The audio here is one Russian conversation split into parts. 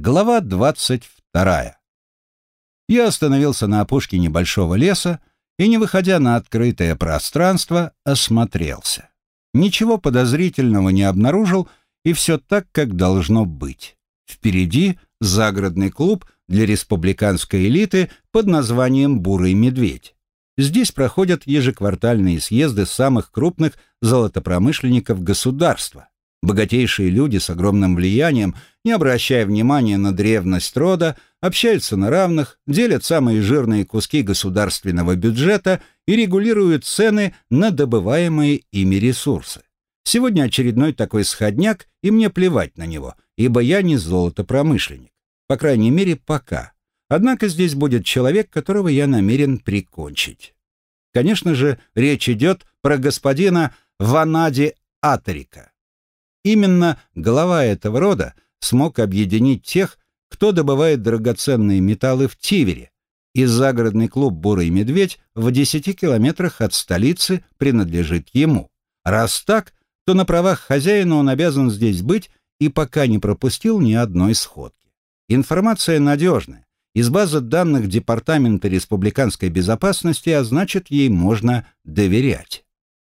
Глава двадцать вторая. Я остановился на опушке небольшого леса и, не выходя на открытое пространство, осмотрелся. Ничего подозрительного не обнаружил, и все так, как должно быть. Впереди загородный клуб для республиканской элиты под названием «Бурый медведь». Здесь проходят ежеквартальные съезды самых крупных золотопромышленников государства. Богатейшие люди с огромным влиянием, не обращая внимания на древность рода, общаются на равных, делят самые жирные куски государственного бюджета и регулируют цены на добываемые ими ресурсы. Сегодня очередной такой сходняк, и мне плевать на него, ибо я не золотопромышленник. По крайней мере, пока. Однако здесь будет человек, которого я намерен прикончить. Конечно же, речь идет про господина Ванади Атерика. Именно глава этого рода смог объединить тех, кто добывает драгоценные металлы в Тивере, и загородный клуб «Бурый медведь» в 10 километрах от столицы принадлежит ему. Раз так, то на правах хозяина он обязан здесь быть и пока не пропустил ни одной сходки. Информация надежная, из базы данных Департамента республиканской безопасности, а значит, ей можно доверять.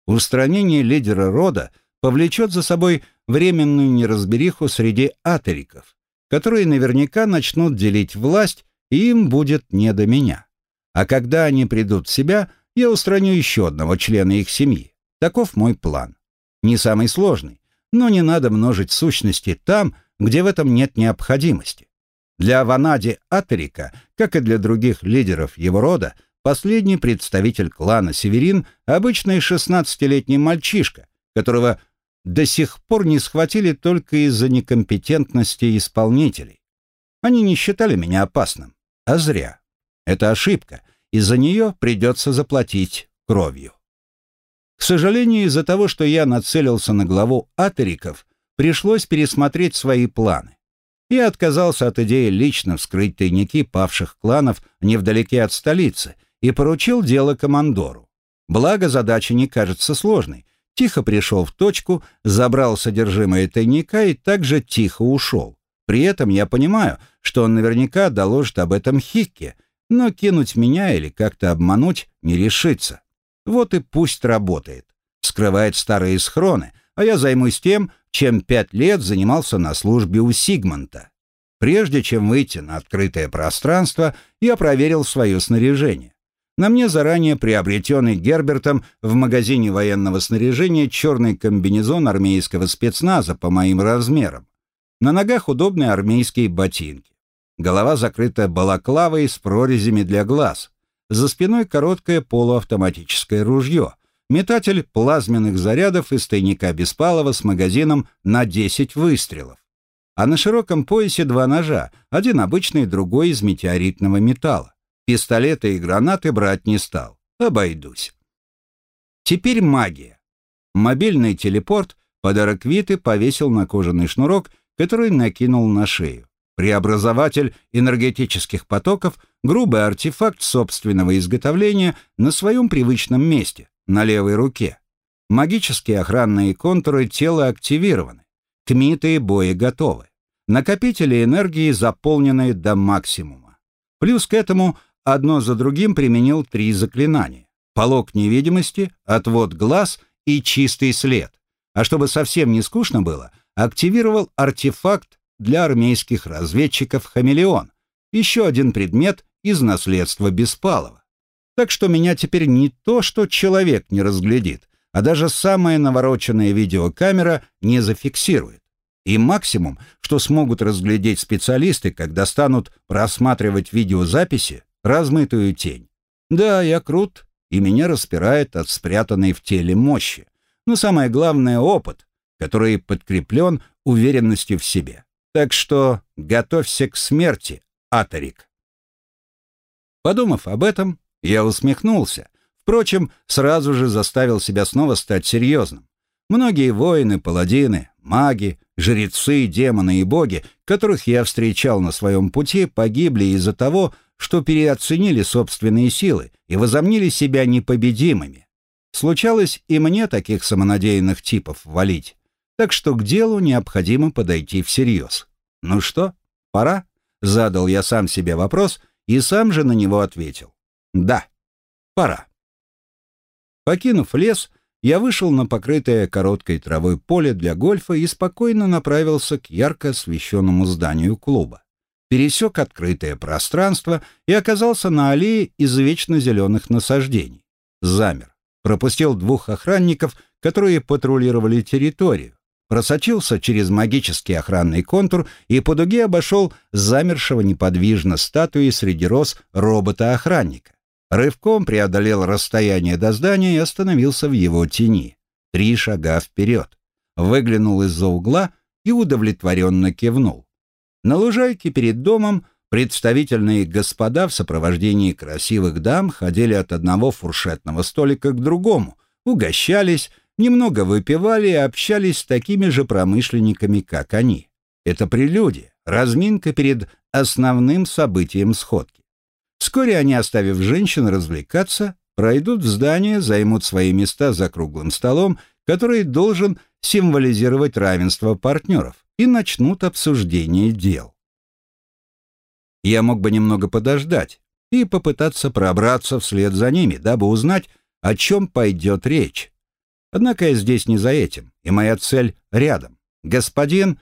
Устранение лидера рода повлечет за собой временную неразбериху среди атериков, которые наверняка начнут делить власть, и им будет не до меня. А когда они придут в себя, я устраню еще одного члена их семьи. Таков мой план. Не самый сложный, но не надо множить сущности там, где в этом нет необходимости. Для Ванади Атерика, как и для других лидеров его рода, последний представитель клана Северин – обычный 16-летний мальчишка, которого до сих пор не схватили только из-за некомпетентности исполнителей. Они не считали меня опасным, а зря. Это ошибка, из-за нее придется заплатить кровью. К сожалению, из-за того, что я нацелился на главу Атериков, пришлось пересмотреть свои планы. Я отказался от идеи лично вскрыть тайники павших кланов невдалеке от столицы и поручил дело командору. Благо, задача не кажется сложной. Тихо пришел в точку, забрал содержимое тайника и также тихо ушел. При этом я понимаю, что он наверняка доложит об этом Хикке, но кинуть меня или как-то обмануть не решится. Вот и пусть работает. Скрывает старые схроны, а я займусь тем, чем пять лет занимался на службе у Сигмонта. Прежде чем выйти на открытое пространство, я проверил свое снаряжение. На мне заранее приобретенный Гербертом в магазине военного снаряжения черный комбинезон армейского спецназа по моим размерам. На ногах удобные армейские ботинки. Голова закрыта балаклавой с прорезями для глаз. За спиной короткое полуавтоматическое ружье — метатель плазменных зарядов из тайника Беспалова с магазином на 10 выстрелов. А на широком поясе два ножа, один обычный, другой из метеоритного металла. Пистолеты и гранаты брать не стал. Обойдусь. Теперь магия. Мобильный телепорт подарок Виты повесил на кожаный шнурок, который накинул на шею. Преобразователь энергетических потоков — грубый артефакт собственного изготовления на своем привычном месте на левой руке. Магические охранные контуры тела активированы. Кмиты бои готовы. Накопители энергии заполнены до максимума. Плюс к этому одно за другим применил три заклинания. Полог невидимости, отвод глаз и чистый след. А чтобы совсем не скучно было, активировал артефакт для армейских разведчиков «Хамелеон», еще один предмет из наследства Беспалова. Так что меня теперь не то, что человек не разглядит, а даже самая навороченная видеокамера не зафиксирует. И максимум, что смогут разглядеть специалисты, когда станут просматривать видеозаписи, размытую тень. Да, я крут, и меня распирает от спрятанной в теле мощи. Но самое главное — опыт, который подкреплен уверенностью в себе. Так что готовься к смерти, Атарик. Подумав об этом, я усмехнулся. Впрочем, сразу же заставил себя снова стать серьезным. Многие воины, паладины, маги, жрецы, демоны и боги, которых я встречал на своем пути, погибли из-за того, что переоценили собственные силы и возомнили себя непобедимыми. Случалось и мне таких самонадеянных типов валить, так что к делу необходимо подойти всерьез. Ну что, пора?» Задал я сам себе вопрос и сам же на него ответил. «Да, пора». Покинув лес, я вышел на покрытое короткой травой поле для гольфа и спокойно направился к ярко освещенному зданию клуба. Пересек открытое пространство и оказался на аллее из вечно зеленых насаждений. Замер. Пропустил двух охранников, которые патрулировали территорию. Просочился через магический охранный контур и по дуге обошел замершего неподвижно статуи среди роз робота-охранника. Рывком преодолел расстояние до здания и остановился в его тени. Три шага вперед. Выглянул из-за угла и удовлетворенно кивнул. На лужайке перед домом представительные господа в сопровождении красивых дам ходили от одного фуршетного столика к другому, угощались, немного выпивали и общались с такими же промышленниками, как они. Это прелюдия, разминка перед основным событием сходки. Вскоре они, оставив женщин развлекаться, пройдут в здание, займут свои места за круглым столом, который должен символизировать равенство партнеров, и начнут обсуждение дел. Я мог бы немного подождать и попытаться пробраться вслед за ними, дабы узнать, о чем пойдет речь. Однако я здесь не за этим, и моя цель рядом. Господин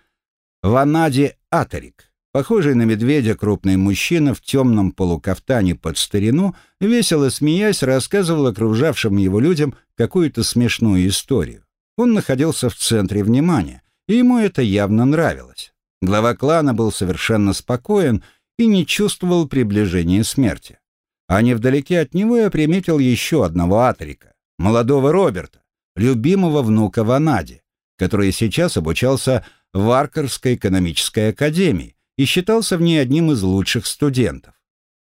Ванади Атарик. Похожий на медведя крупный мужчина в темном полукафтане под старину, весело смеясь, рассказывал окружавшим его людям какую-то смешную историю. Он находился в центре внимания, и ему это явно нравилось. Глава клана был совершенно спокоен и не чувствовал приближения смерти. А невдалеке от него я приметил еще одного Атрика, молодого Роберта, любимого внука Ванади, который сейчас обучался в Аркерской экономической академии, и считался в ней одним из лучших студентов.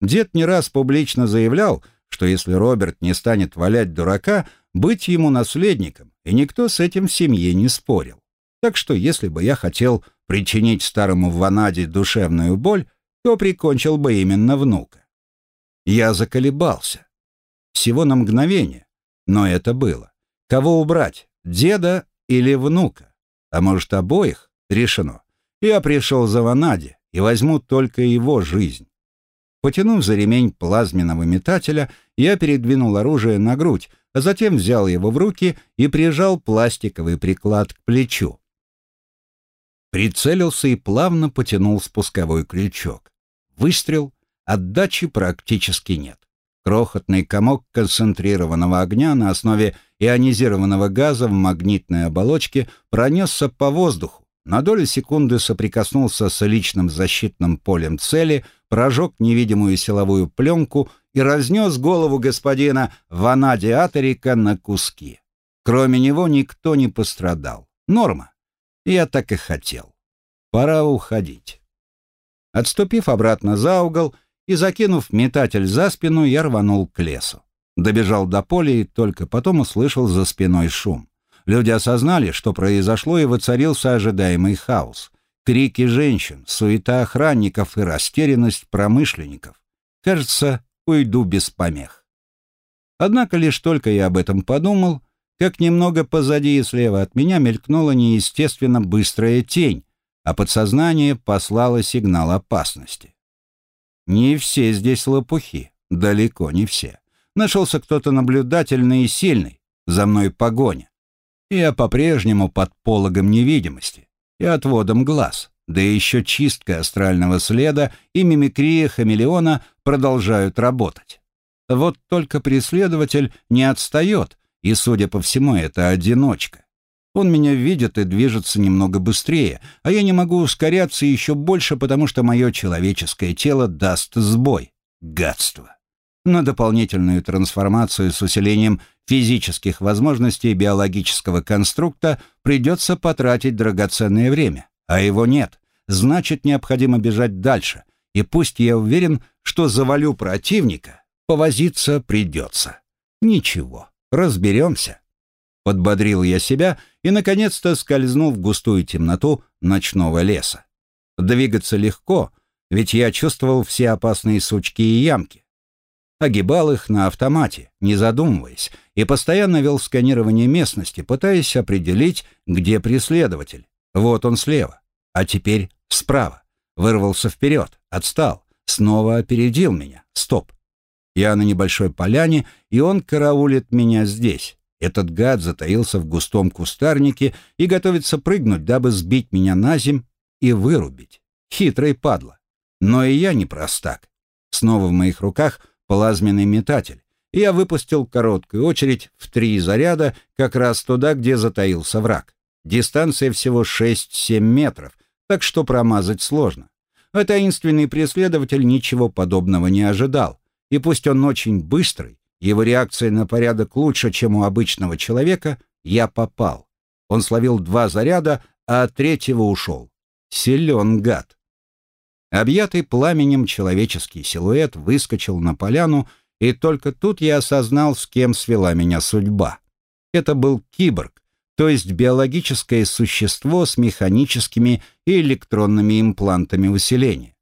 Дед не раз публично заявлял, что если Роберт не станет валять дурака, быть ему наследником, и никто с этим в семье не спорил. Так что если бы я хотел причинить старому Ванаде душевную боль, то прикончил бы именно внука. Я заколебался. Всего на мгновение, но это было. Кого убрать, деда или внука? А может, обоих? Решено. Я пришел за Ванаде, и возьму только его жизнь. Потянув за ремень плазменного метателя, я передвинул оружие на грудь, а затем взял его в руки и прижал пластиковый приклад к плечу. Прицелился и плавно потянул спусковой крючок. Выстрел, отдачи практически нет. Крохотный комок концентрированного огня на основе ионизированного газа в магнитной оболочке пронесся по воздуху, на долю секунды соприкоснулся с личным защитным полем цели, прожег невидимую силовую пленку и разнес голову господина Ванади Атерика на куски. Кроме него никто не пострадал. Норма. Я так и хотел. Пора уходить. Отступив обратно за угол и закинув метатель за спину, я рванул к лесу. Добежал до поля и только потом услышал за спиной шум. Люди осознали, что произошло, и воцарился ожидаемый хаос. Крики женщин, суета охранников и растерянность промышленников. Кажется, уйду без помех. Однако лишь только я об этом подумал, как немного позади и слева от меня мелькнула неестественно быстрая тень, а подсознание послало сигнал опасности. Не все здесь лопухи, далеко не все. Нашелся кто-то наблюдательный и сильный, за мной погоня. Я по-прежнему под пологом невидимости и отводом глаз, да еще чистка астрального следа и мимикрия хамелеона продолжают работать. Вот только преследователь не отстает, и, судя по всему, это одиночка. Он меня видит и движется немного быстрее, а я не могу ускоряться еще больше, потому что мое человеческое тело даст сбой. Гадство на дополнительную трансформацию с усилением физических возможностей биологического конструкта придется потратить драгоценное время, а его нет. Значит, необходимо бежать дальше. И пусть я уверен, что завалю противника, повозиться придется. Ничего, разберемся. Подбодрил я себя и, наконец-то, скользнул в густую темноту ночного леса. Двигаться легко, ведь я чувствовал все опасные сучки и ямки огибал их на автомате, не задумываясь, и постоянно вел сканирование местности, пытаясь определить, где преследователь. Вот он слева, а теперь справа. вырвался вперед, отстал, снова опередил меня. Стоп. Я на небольшой поляне, и он караулит меня здесь. Этот гад затаился в густом кустарнике и готовится прыгнуть, дабы сбить меня на земь и вырубить. Хитрый падла. Но и я не простак. Снова в моих руках плазменный метатель. И я выпустил короткую очередь в три заряда как раз туда, где затаился враг. Дистанция всего 6-7 метров, так что промазать сложно. А таинственный преследователь ничего подобного не ожидал. И пусть он очень быстрый, его реакция на порядок лучше, чем у обычного человека, я попал. Он словил два заряда, а от третьего ушел. Силен гад. Объятый пламенем человеческий силуэт выскочил на поляну, и только тут я осознал, с кем свела меня судьба. Это был киборг, то есть биологическое существо с механическими и электронными имплантами усиления.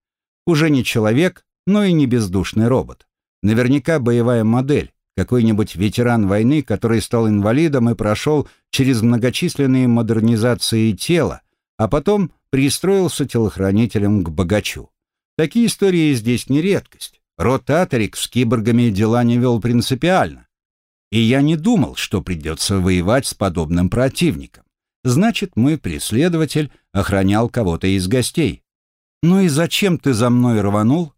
Уже не человек, но и не бездушный робот. Наверняка боевая модель, какой-нибудь ветеран войны, который стал инвалидом и прошел через многочисленные модернизации тела, а потом пристроился телохранителем к богачу. Такие истории здесь не редкость. Ротаторик с киборгами дела не вел принципиально. И я не думал, что придется воевать с подобным противником. Значит, мой преследователь охранял кого-то из гостей. «Ну и зачем ты за мной рванул?»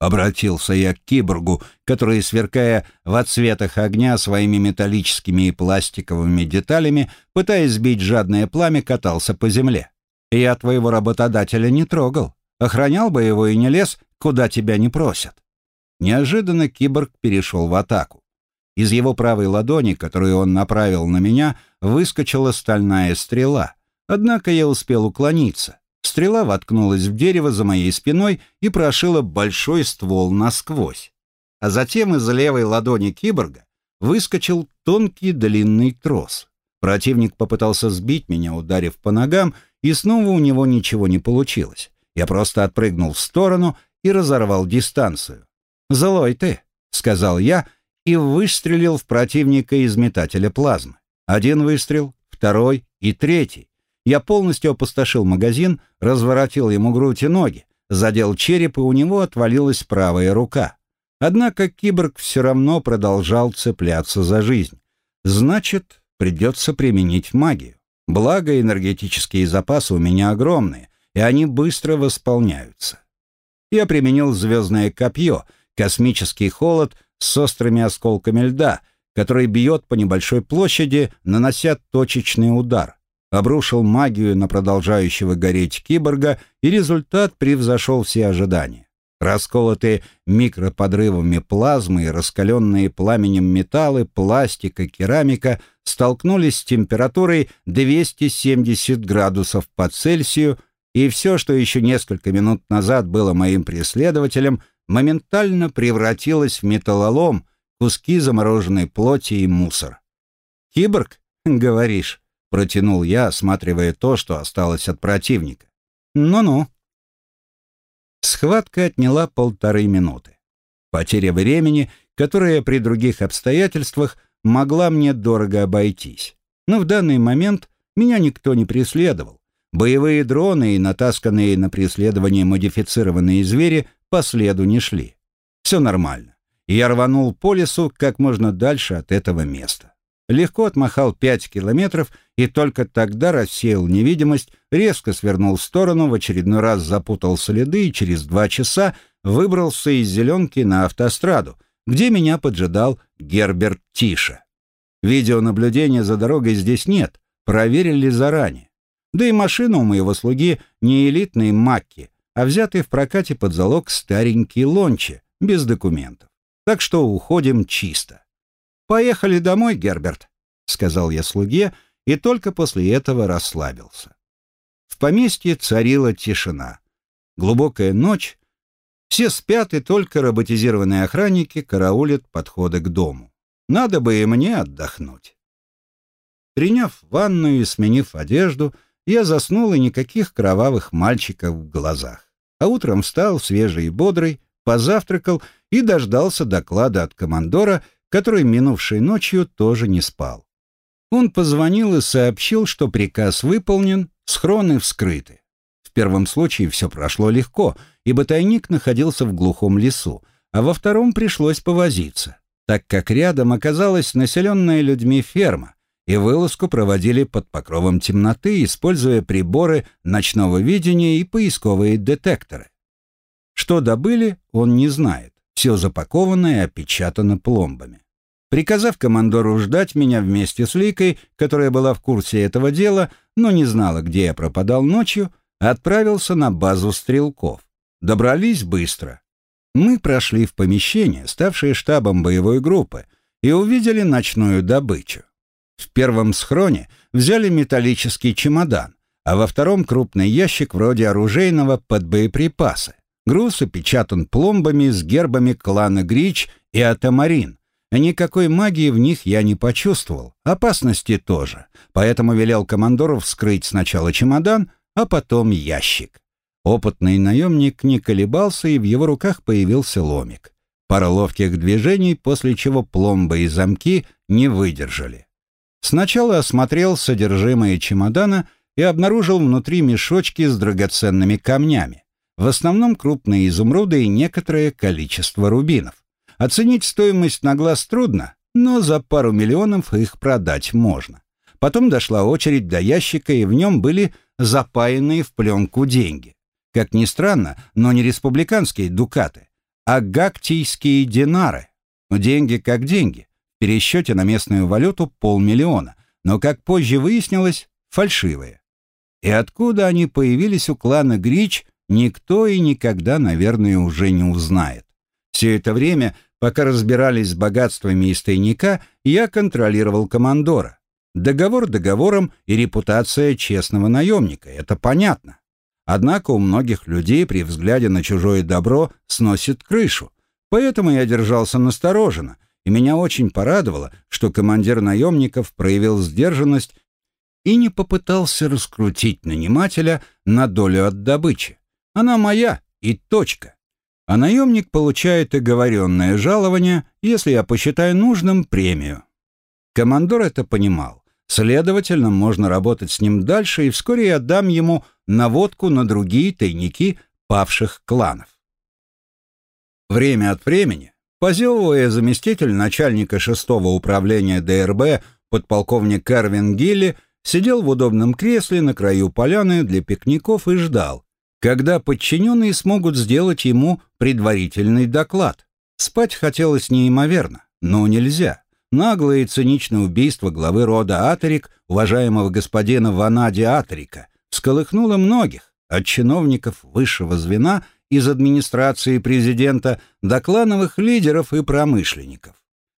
Обратился я к киборгу, который, сверкая в отсветах огня своими металлическими и пластиковыми деталями, пытаясь сбить жадное пламя, катался по земле. «Я твоего работодателя не трогал. Охранял бы его и не лез, куда тебя не просят». Неожиданно киборг перешел в атаку. Из его правой ладони, которую он направил на меня, выскочила стальная стрела. Однако я успел уклониться. Стрела воткнулась в дерево за моей спиной и прошила большой ствол насквозь. А затем из левой ладони киборга выскочил тонкий длинный трос. Противник попытался сбить меня, ударив по ногам, и снова у него ничего не получилось. Я просто отпрыгнул в сторону и разорвал дистанцию. «Злой ты», — сказал я, и выстрелил в противника из метателя плазмы. Один выстрел, второй и третий. Я полностью опустошил магазин, разворотил ему грудь и ноги, задел череп, и у него отвалилась правая рука. Однако киборг все равно продолжал цепляться за жизнь. Значит, придется применить магию. Благо, энергетические запасы у меня огромные, и они быстро восполняются. Я применил звездное копье, космический холод с острыми осколками льда, который бьет по небольшой площади, нанося точечный удар обрушил магию на продолжающего гореть киборга, и результат превзошел все ожидания. Расколотые микроподрывами плазмы и раскаленные пламенем металлы, пластика, керамика столкнулись с температурой 270 градусов по Цельсию, и все, что еще несколько минут назад было моим преследователем, моментально превратилось в металлолом, куски замороженной плоти и мусор. «Киборг, говоришь?» Протянул я, осматривая то, что осталось от противника. Ну-ну. Схватка отняла полторы минуты. Потеря времени, которая при других обстоятельствах могла мне дорого обойтись. Но в данный момент меня никто не преследовал. Боевые дроны и натасканные на преследование модифицированные звери по следу не шли. Все нормально. я рванул по лесу как можно дальше от этого места легко отмахал пять километров и только тогда рассеял невидимость, резко свернул в сторону, в очередной раз запутал следы и через два часа выбрался из зеленки на автостраду, где меня поджидал Герберт Тиша. Видеонаблюдения за дорогой здесь нет, проверили заранее. Да и машина у моего слуги не элитные макки, а взятый в прокате под залог старенький лонче, без документов. Так что уходим чисто. «Поехали домой, Герберт», — сказал я слуге, и только после этого расслабился. В поместье царила тишина. Глубокая ночь. Все спят, и только роботизированные охранники караулят подходы к дому. Надо бы и мне отдохнуть. Приняв ванную и сменив одежду, я заснул, и никаких кровавых мальчиков в глазах. А утром встал свежий и бодрый, позавтракал и дождался доклада от командора который минувшей ночью тоже не спал. Он позвонил и сообщил, что приказ выполнен, схроны вскрыты. В первом случае все прошло легко, ибо тайник находился в глухом лесу, а во втором пришлось повозиться, так как рядом оказалась населенная людьми ферма, и вылазку проводили под покровом темноты, используя приборы ночного видения и поисковые детекторы. Что добыли, он не знает. Все запаковано и опечатано пломбами. Приказав командору ждать меня вместе с Ликой, которая была в курсе этого дела, но не знала, где я пропадал ночью, отправился на базу стрелков. Добрались быстро. Мы прошли в помещение, ставшее штабом боевой группы, и увидели ночную добычу. В первом схроне взяли металлический чемодан, а во втором крупный ящик вроде оружейного под боеприпасы. Груз опечатан пломбами с гербами клана Грич и Атамарин. Никакой магии в них я не почувствовал, опасности тоже, поэтому велел командору вскрыть сначала чемодан, а потом ящик. Опытный наемник не колебался, и в его руках появился ломик. Пара ловких движений, после чего пломбы и замки не выдержали. Сначала осмотрел содержимое чемодана и обнаружил внутри мешочки с драгоценными камнями. В основном крупные изумруды и некоторое количество рубинов. Оценить стоимость на глаз трудно, но за пару миллионов их продать можно. Потом дошла очередь до ящика, и в нем были запаянные в пленку деньги. Как ни странно, но не республиканские дукаты, а гактийские динары. Деньги как деньги пересчете на местную валюту полмиллиона, но, как позже выяснилось, фальшивые. И откуда они появились у клана Грич, никто и никогда, наверное, уже не узнает. Все это время, пока разбирались с богатствами из тайника, я контролировал командора. Договор договором и репутация честного наемника, это понятно. Однако у многих людей при взгляде на чужое добро сносит крышу, поэтому я держался настороженно, и меня очень порадовало, что командир наемников проявил сдержанность и не попытался раскрутить нанимателя на долю от добычи. Она моя и точка. А наемник получает оговоренное жалование, если я посчитаю нужным премию. Командор это понимал. Следовательно, можно работать с ним дальше, и вскоре я дам ему наводку на другие тайники павших кланов. Время от времени Позевывая, заместитель начальника шестого управления ДРБ, подполковник Карвин Гилли, сидел в удобном кресле на краю поляны для пикников и ждал, когда подчиненные смогут сделать ему предварительный доклад. Спать хотелось неимоверно, но нельзя. Наглое и циничное убийство главы рода Атерик, уважаемого господина Ванади Атерика, всколыхнуло многих, от чиновников высшего звена из администрации президента до клановых лидеров и промышленников.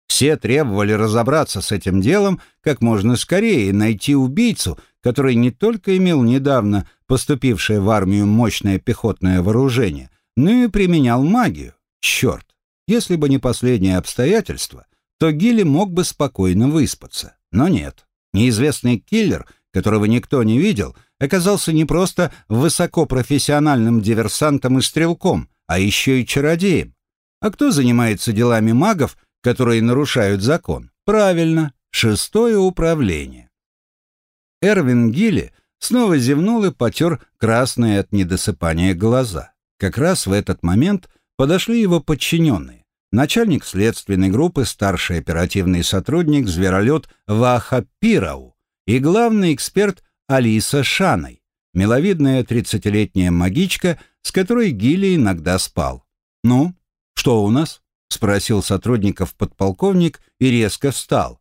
Все требовали разобраться с этим делом как можно скорее и найти убийцу, который не только имел недавно поступившее в армию мощное пехотное вооружение, но и применял магию. Черт, если бы не последнее обстоятельство, то Гилли мог бы спокойно выспаться. Но нет. Неизвестный киллер, которого никто не видел, оказался не просто высокопрофессиональным диверсантом и стрелком, а еще и чародеем. А кто занимается делами магов, которые нарушают закон? Правильно, шестое управление. Эрвин Гилли снова зевнул и потер красные от недосыпания глаза. Как раз в этот момент подошли его подчиненные. Начальник следственной группы, старший оперативный сотрудник, зверолет Ваха Пирау и главный эксперт Алиса Шаной, миловидная тридцатилетняя магичка, с которой Гилли иногда спал. «Ну, что у нас?» — спросил сотрудников подполковник и резко встал.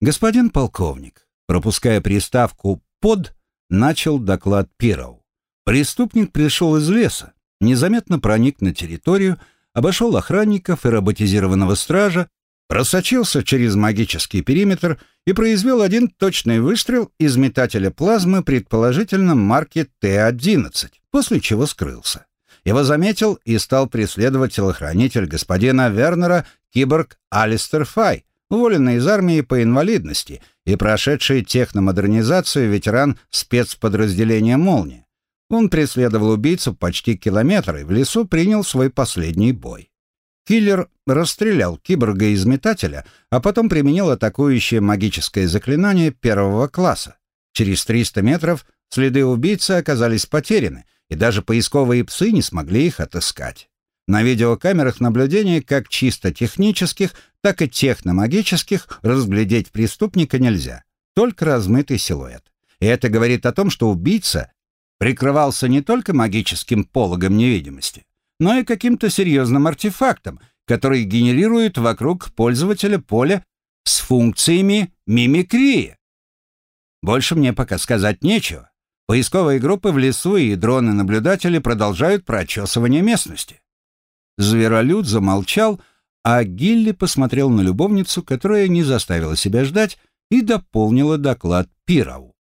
«Господин полковник», пропуская приставку «под», начал доклад Пироу. Преступник пришел из леса, незаметно проник на территорию, обошел охранников и роботизированного стража, просочился через магический периметр и произвел один точный выстрел из метателя плазмы, предположительно марки Т-11, после чего скрылся. Его заметил и стал преследовать телохранитель господина Вернера киборг Алистер Фай, уволенный из армии по инвалидности и прошедший техномодернизацию ветеран спецподразделения «Молния». Он преследовал убийцу почти километр и в лесу принял свой последний бой. Киллер расстрелял киборга из метателя, а потом применил атакующее магическое заклинание первого класса. Через 300 метров Следы убийцы оказались потеряны, и даже поисковые псы не смогли их отыскать. На видеокамерах наблюдения как чисто технических, так и техномагических разглядеть преступника нельзя, только размытый силуэт. И это говорит о том, что убийца прикрывался не только магическим пологом невидимости, но и каким-то серьезным артефактом, который генерирует вокруг пользователя поле с функциями мимикрии. Больше мне пока сказать нечего. Поисковые группы в лесу и дроны-наблюдатели продолжают прочесывание местности. Зверолюд замолчал, а Гилли посмотрел на любовницу, которая не заставила себя ждать, и дополнила доклад Пирау.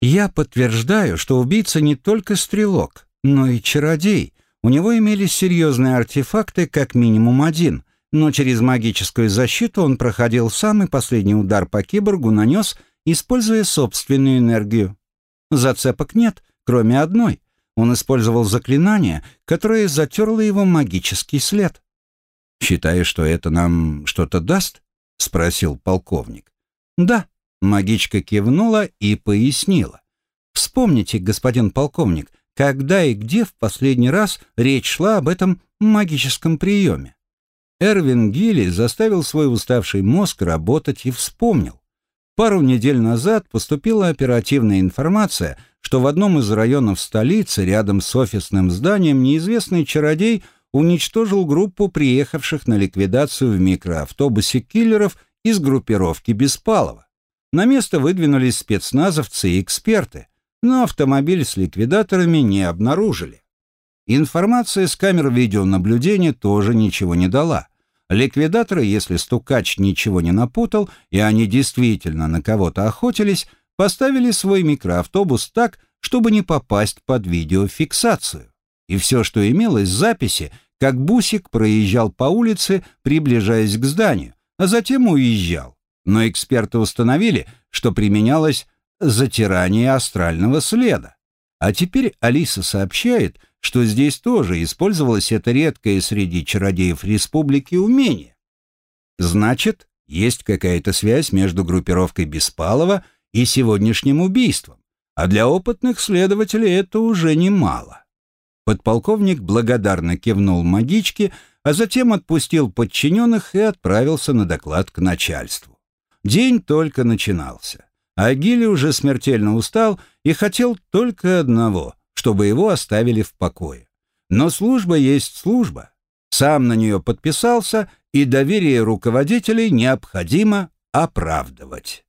«Я подтверждаю, что убийца не только стрелок, но и чародей. У него имелись серьезные артефакты, как минимум один, но через магическую защиту он проходил самый последний удар по киборгу нанес, используя собственную энергию. Зацепок нет, кроме одной. Он использовал заклинание, которое затерло его магический след. «Считаешь, что это нам что-то даст?» — спросил полковник. «Да», — магичка кивнула и пояснила. «Вспомните, господин полковник, когда и где в последний раз речь шла об этом магическом приеме?» Эрвин Гилли заставил свой уставший мозг работать и вспомнил. Пару недель назад поступила оперативная информация, что в одном из районов столицы, рядом с офисным зданием, неизвестный чародей уничтожил группу приехавших на ликвидацию в микроавтобусе киллеров из группировки Беспалова. На место выдвинулись спецназовцы и эксперты, но автомобиль с ликвидаторами не обнаружили. Информация с камер видеонаблюдения тоже ничего не дала. Ликвидаторы, если стукач ничего не напутал, и они действительно на кого-то охотились, поставили свой микроавтобус так, чтобы не попасть под видеофиксацию. И все, что имелось в записи, как Бусик проезжал по улице, приближаясь к зданию, а затем уезжал. Но эксперты установили, что применялось затирание астрального следа. А теперь Алиса сообщает, что здесь тоже использовалось это редкое среди чародеев республики умение. Значит, есть какая-то связь между группировкой Беспалова и сегодняшним убийством, а для опытных следователей это уже немало. Подполковник благодарно кивнул магичке, а затем отпустил подчиненных и отправился на доклад к начальству. День только начинался. Агили уже смертельно устал и хотел только одного чтобы его оставили в покое. Но служба есть служба. Сам на нее подписался, и доверие руководителей необходимо оправдывать.